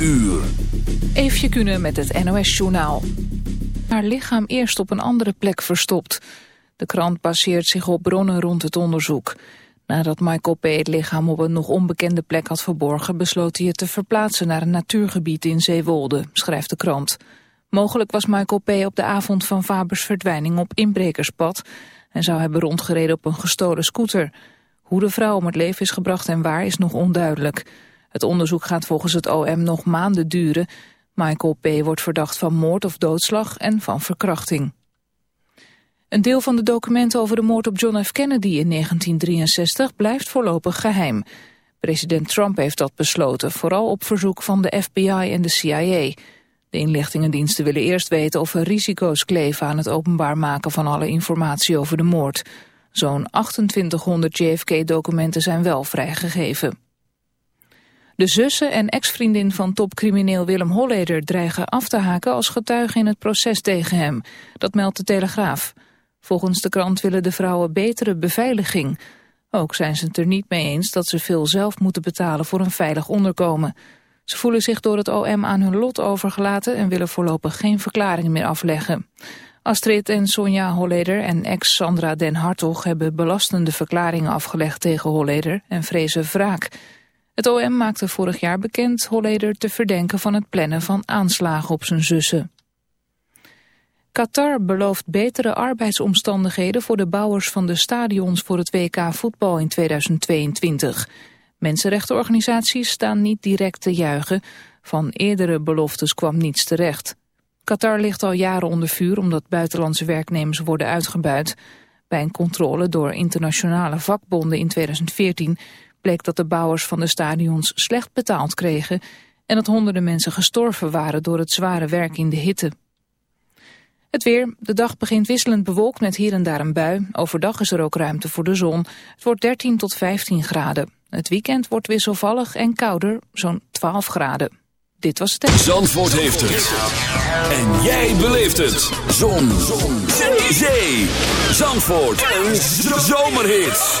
uur. Eefje kunnen met het NOS-journaal. Haar lichaam eerst op een andere plek verstopt. De krant baseert zich op bronnen rond het onderzoek. Nadat Michael P. het lichaam op een nog onbekende plek had verborgen... besloot hij het te verplaatsen naar een natuurgebied in Zeewolde, schrijft de krant. Mogelijk was Michael P. op de avond van Fabers verdwijning op inbrekerspad... en zou hebben rondgereden op een gestolen scooter. Hoe de vrouw om het leven is gebracht en waar is nog onduidelijk... Het onderzoek gaat volgens het OM nog maanden duren. Michael P. wordt verdacht van moord of doodslag en van verkrachting. Een deel van de documenten over de moord op John F. Kennedy in 1963 blijft voorlopig geheim. President Trump heeft dat besloten, vooral op verzoek van de FBI en de CIA. De inlichtingendiensten willen eerst weten of er risico's kleven aan het openbaar maken van alle informatie over de moord. Zo'n 2800 JFK-documenten zijn wel vrijgegeven. De zussen en ex-vriendin van topcrimineel Willem Holleder dreigen af te haken als getuige in het proces tegen hem. Dat meldt de Telegraaf. Volgens de krant willen de vrouwen betere beveiliging. Ook zijn ze het er niet mee eens dat ze veel zelf moeten betalen voor een veilig onderkomen. Ze voelen zich door het OM aan hun lot overgelaten en willen voorlopig geen verklaringen meer afleggen. Astrid en Sonja Holleder en ex Sandra Den Hartog hebben belastende verklaringen afgelegd tegen Holleder en vrezen wraak. Het OM maakte vorig jaar bekend Holleder te verdenken van het plannen van aanslagen op zijn zussen. Qatar belooft betere arbeidsomstandigheden voor de bouwers van de stadions voor het WK voetbal in 2022. Mensenrechtenorganisaties staan niet direct te juichen. Van eerdere beloftes kwam niets terecht. Qatar ligt al jaren onder vuur omdat buitenlandse werknemers worden uitgebuit. Bij een controle door internationale vakbonden in 2014 bleek dat de bouwers van de stadions slecht betaald kregen en dat honderden mensen gestorven waren door het zware werk in de hitte. Het weer. De dag begint wisselend bewolkt met hier en daar een bui. Overdag is er ook ruimte voor de zon. Het wordt 13 tot 15 graden. Het weekend wordt wisselvallig en kouder, zo'n 12 graden. Dit was het... Zandvoort heeft het. En jij beleeft het. Zon. zon. Zee. Zandvoort. Een zomerhit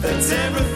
Because I'm nothing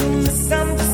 you misunderstand?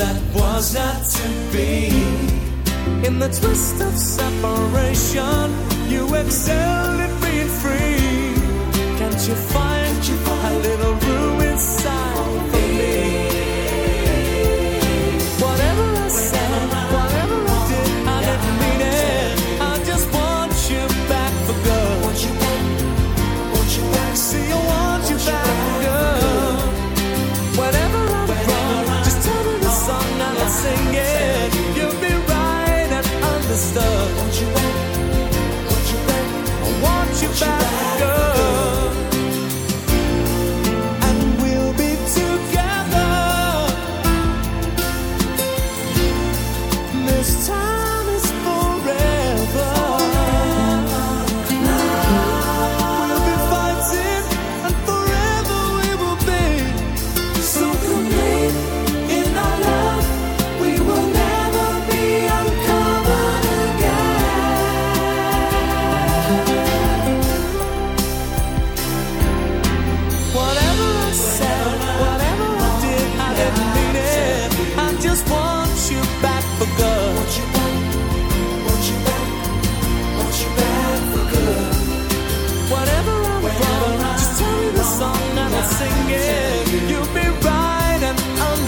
that was not to be. In the twist of separation, you excel at being free. Can't you find, Can't you find a little room inside?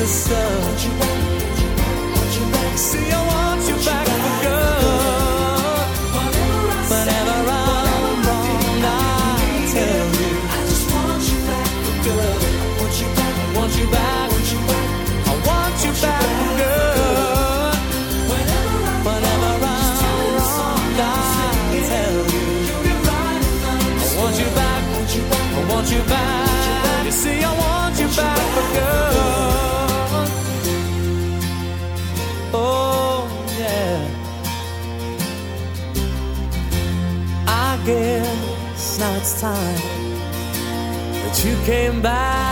the sun you came back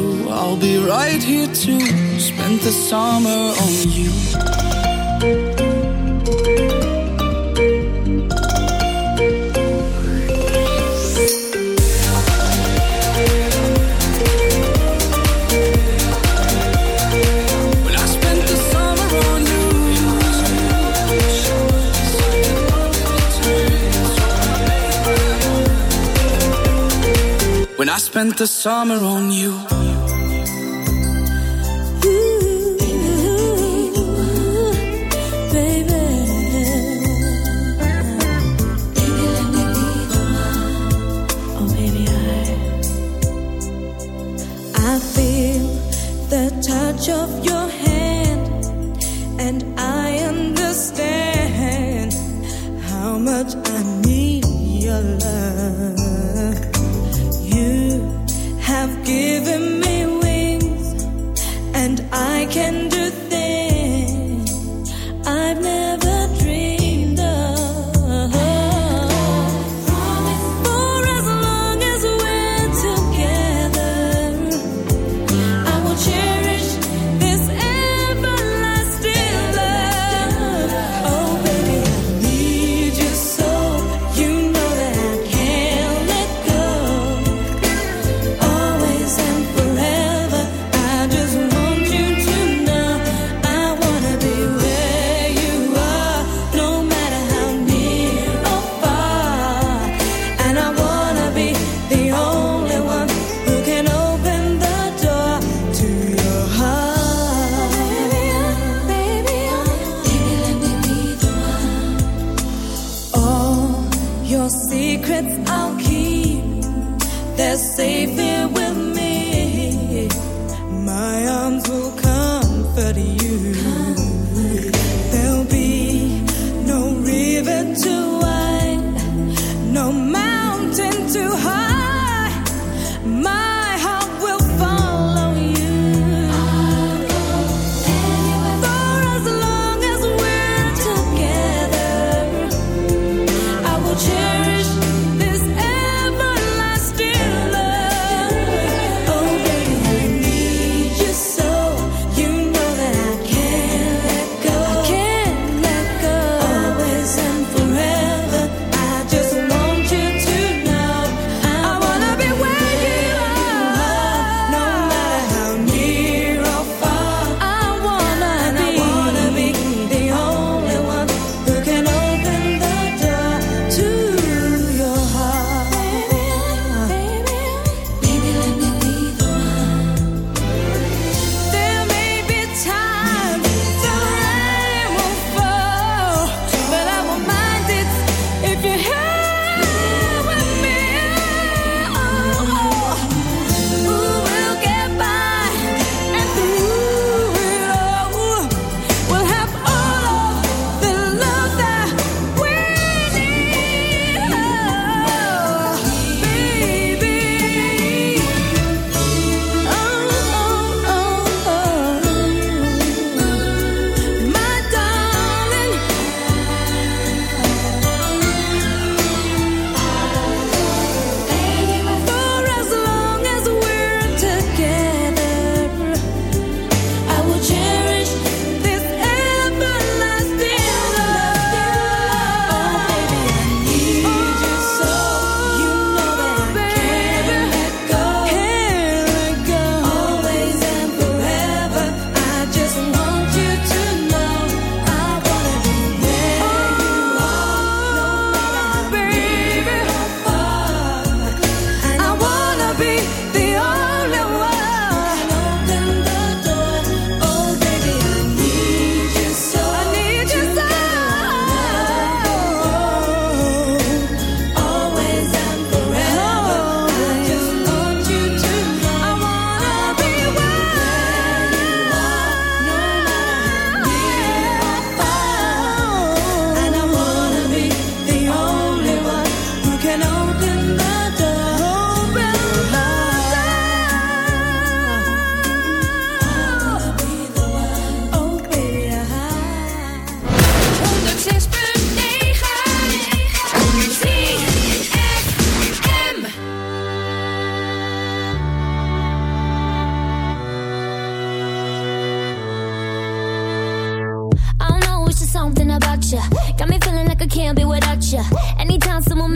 I'll be right here to spend the summer on you. When I spent the summer on you. When I spent the summer on you.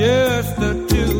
Just the two